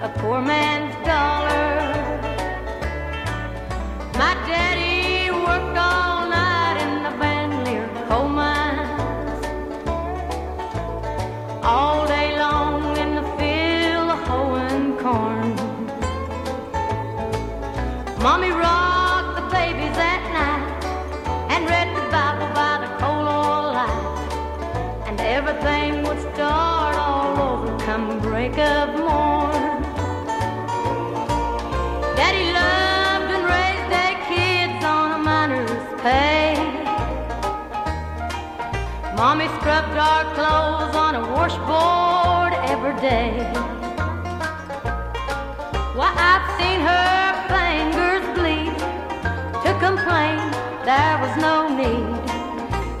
a poor man's dollar. My daddy worked all night in the Van Lear coal mines, all day long in the field hoeing corn. Mommy rocked the babies at night and read the Bible by the coal oil light, and everything would start all over come break of morn. Mommy scrubbed our clothes on a washboard every day. Why, I've seen her fingers bleed to complain there was no need.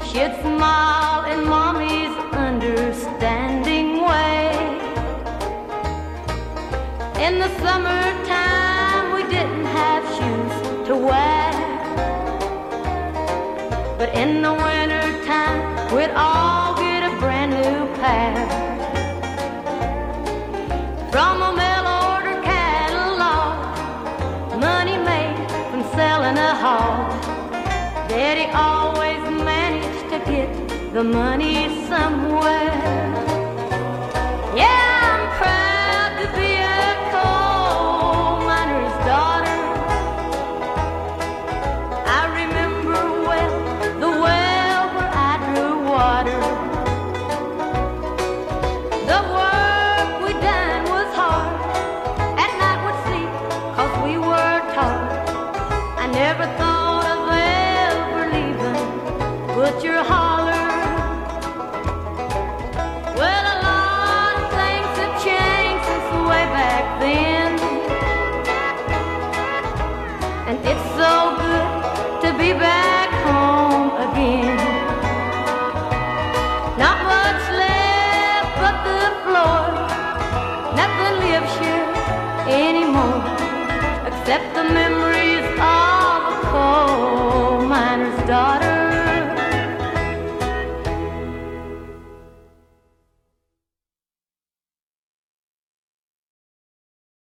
She'd smile in Mommy's understanding way. In the summertime, we didn't have shoes to wear. Daddy always managed to get the money somewhere. And it's so good to be back home again. Not much left but the floor. Nothing lives here anymore except the memory